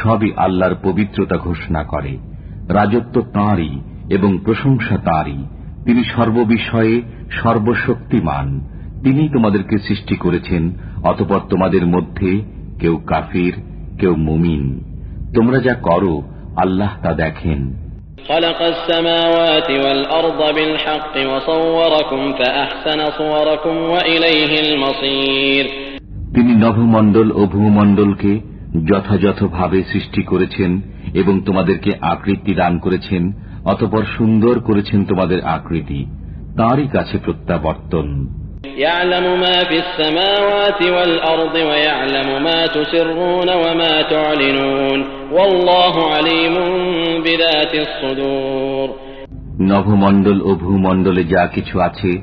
সবই আল্লাহর পবিত্রতা ঘোষণা করে রাজত্ব তাঁরই এবং প্রশংসা তাঁরই তিনি সর্ববিষয়ে সর্বশক্তিমান তিনি তোমাদেরকে সৃষ্টি করেছেন অতপর তোমাদের মধ্যে কেউ কাফির কেউ মুমিন তোমরা যা করো আল্লাহ তা দেখেন خلق السماوات والأرض بالحق وصوركم فأحسن صوركم وإليه المصير তিনি নভমণ্ডল ও ভূমণ্ডলকে যথাযথভাবে সৃষ্টি করেছেন এবং তোমাদেরকে আকৃতি দান করেছেন অতপর সুন্দর করেছেন তোমাদের আকৃতি। তাঁরই কাছে প্রত্যাবর্তন। নভমণ্ডল ও ভূমণ্ডলে যা কিছু আছে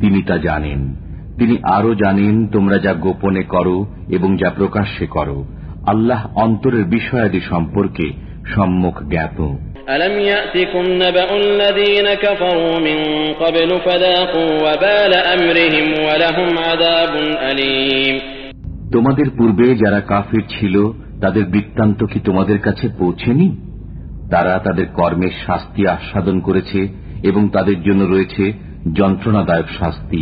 তিনি তা জানেন। তিনি আরও জানেন তোমরা যা গোপনে করো এবং যা প্রকাশ্যে করো। আল্লাহ অন্তরের বিষয়াদি সম্পর্কে সম্মুখ জ্ঞাত ألم يأتكم نبأ الذين كفروا من قبل فذاقوا وبال أمرهم ولهم عذاب أليم তোমাদের পূর্বে যারা কাফির ছিল তাদের বৃত্তান্ত কি তোমাদের কাছে পৌঁছেনি তারা তাদের কর্মের শাস্তি আস্বাদন করেছে এবং তাদের জন্য রয়েছে যন্ত্রণাদায়ক শাস্তি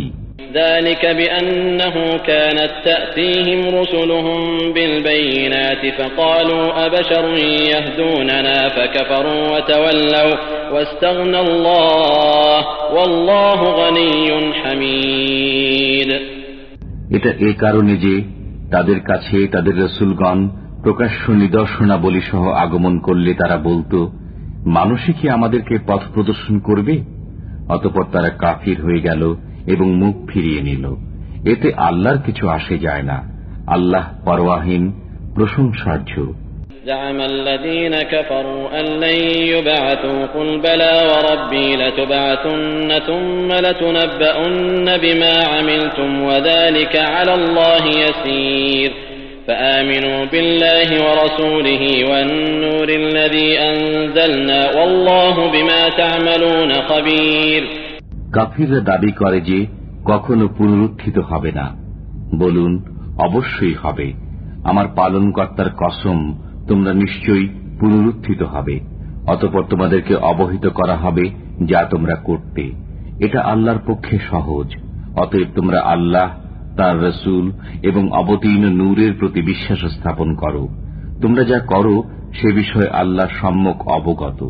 ذلك بأنه كانت تأتيهم رسلهم بالبينات فقالوا أبشر يهدوننا فكفروا وتولوا واستغنى الله والله غني حميد এটা এ কারণে যে তাদের কাছে তাদের রসুলগণ প্রকাশ্য নিদর্শনাবলী সহ আগমন করলে তারা বলতো মানুষই কি আমাদেরকে পথ প্রদর্শন করবে অতপর তারা কাফির হয়ে গেল এবং মুখ ফিরিয়ে নিল এতে আল্লাহর কিছু আসে যায় না আল্লাহ পরওয়াহীন প্রশংসার্য زعم الذين كفروا أن لن يبعثوا قل بلى وربي لتبعثن ثم لتنبؤن بما عملتم وذلك على الله يسير فآمنوا بالله ورسوله والنور الذي أنزلنا والله بما تعملون خبير কাফিররা দাবি করে যে কখনো পুনরুত্থিত হবে না বলুন অবশ্যই হবে আমার পালনকর্তার কসম তোমরা নিশ্চয়ই পুনরুত্থিত হবে অতপর তোমাদেরকে অবহিত করা হবে যা তোমরা করতে এটা আল্লাহর পক্ষে সহজ অতএব তোমরা আল্লাহ তার রসুল এবং অবতীর্ণ নূরের প্রতি বিশ্বাস স্থাপন করো তোমরা যা করো সে বিষয়ে আল্লাহ সম্যক অবগত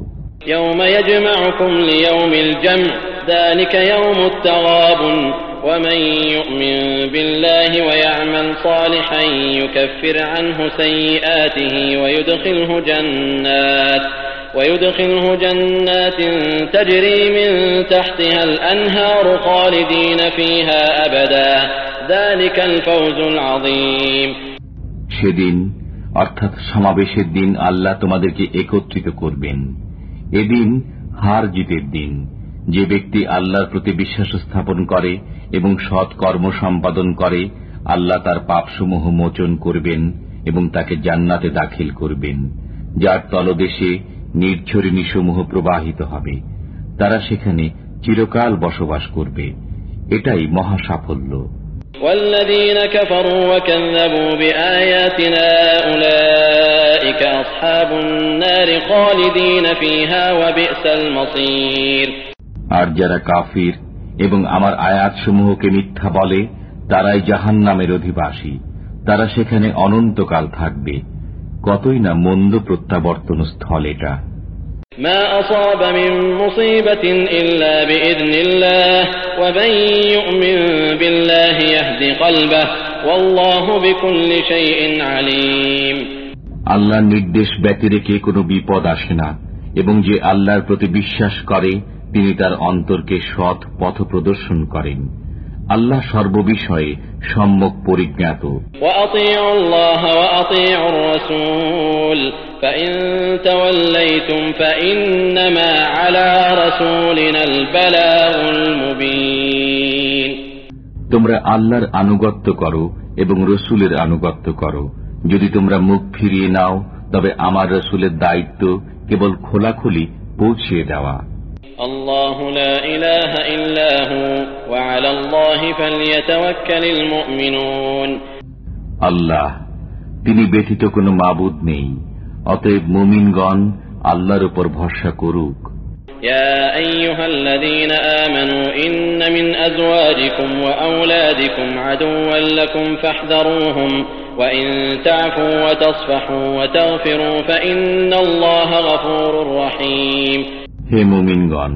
يوم يجمعكم ليوم الجمع ذلك يوم التغابن ومن يؤمن بالله ويعمل صالحا يكفر عنه سيئاته ويدخله جنات ويدخله جنات تجري من تحتها الأنهار خالدين فيها أبدا ذلك الفوز العظيم সেদিন অর্থাৎ সমাবেশের দিন আল্লাহ তোমাদেরকে একত্রিত করবেন এদিন হার জিতের দিন যে ব্যক্তি আল্লাহর প্রতি বিশ্বাস স্থাপন করে এবং সৎ কর্ম সম্পাদন করে আল্লাহ তার পাপসমূহ মোচন করবেন এবং তাকে জান্নাতে দাখিল করবেন যার তলদেশে নির্ঝরিণীসমূহ প্রবাহিত হবে তারা সেখানে চিরকাল বসবাস করবে এটাই মহা সাফল্য والذين كفروا وكذبوا بآياتنا أولئك أصحاب النار خالدين فيها وبئس المصير আর যারা কাফির এবং আমার আয়াতসমূহকে মিথ্যা বলে তারাই জাহান নামের অধিবাসী তারা সেখানে অনন্তকাল থাকবে কতই না মন্দ প্রত্যাবর্তন স্থল এটা ما أصاب من مصيبة إلا بإذن الله ومن يؤمن بالله يهد قلبه والله بكل شيء عليم আল্লাহর নির্দেশ ব্যতিরেকে কোনো বিপদ আসে না এবং যে আল্লাহর প্রতি বিশ্বাস করে তিনি তার অন্তরকে সৎ পথ প্রদর্শন করেন। আল্লাহ সর্ববিষয়ে সম্যক পরিজ্ঞাত। তোমরা আল্লাহর আনুগত্য করো এবং রসুলের আনুগত্য করো। যদি তোমরা মুখ ফিরিয়ে নাও তবে আমার রসুলের দায়িত্ব কেবল খোলাখুলি পৌঁছিয়ে দেওয়া। الله لا إله إلا هو وعلى الله فليتوكل المؤمنون আল্লাহ তিনি ব্যতীত কোনো মাবুদ নেই অতএব মুমিনগণ আল্লাহর উপর ভরসা করুক يا أيها الذين آمنوا إن من أزواجكم وأولادكم عدوا لكم فاحذروهم وإن تعفوا وتصفحوا وتغفروا فإن الله غفور رحيم হে মুমিনগণ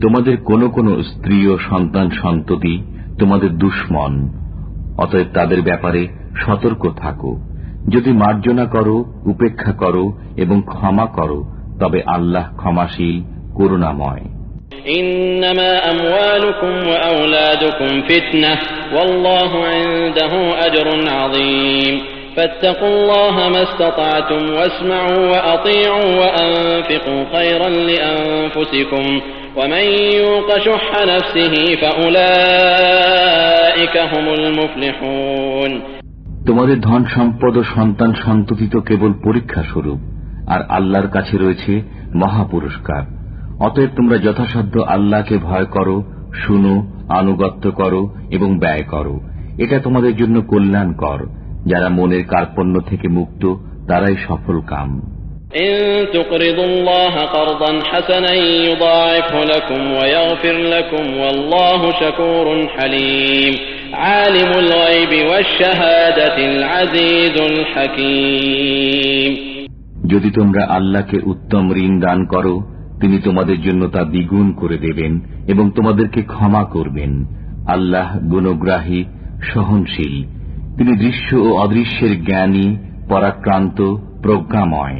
তোমাদের কোন কোন স্ত্রী ও সন্তান সন্ততি তোমাদের দুশ্মন অতএব তাদের ব্যাপারে সতর্ক থাকো যদি মার্জনা করো উপেক্ষা করো এবং ক্ষমা করো তবে আল্লাহ ক্ষমাশীল করুণাময় إنما أموالكم وأولادكم فتنة والله عنده أجر عظيم فاتقوا الله ما استطعتم واسمعوا وأطيعوا وأنفقوا خيرا لأنفسكم ومن يوق شح نفسه فأولئك هم المفلحون তোমাদের ধন সম্পদ ও সন্তান সন্ততি তো কেবল পরীক্ষা স্বরূপ আর আল্লাহর কাছে রয়েছে মহাপুরস্কার অতএব তোমরা যথাসাধ্য আল্লাহকে ভয় করো শুনো আনুগত্য করো এবং ব্যয় করো এটা তোমাদের জন্য কল্যাণকর যারা মনের কার্পণ্য থেকে মুক্ত তারাই সফল কাম। যদি তোমরা আল্লাহকে উত্তম ঋণ দান করো তিনি তোমাদের জন্য তা দ্বিগুণ করে দেবেন এবং তোমাদেরকে ক্ষমা করবেন। আল্লাহ গুণগ্রাহী সহনশীল। তিনি দৃশ্য ও অদৃশ্যের জ্ঞানী পরাক্রান্ত প্রজ্ঞাময়।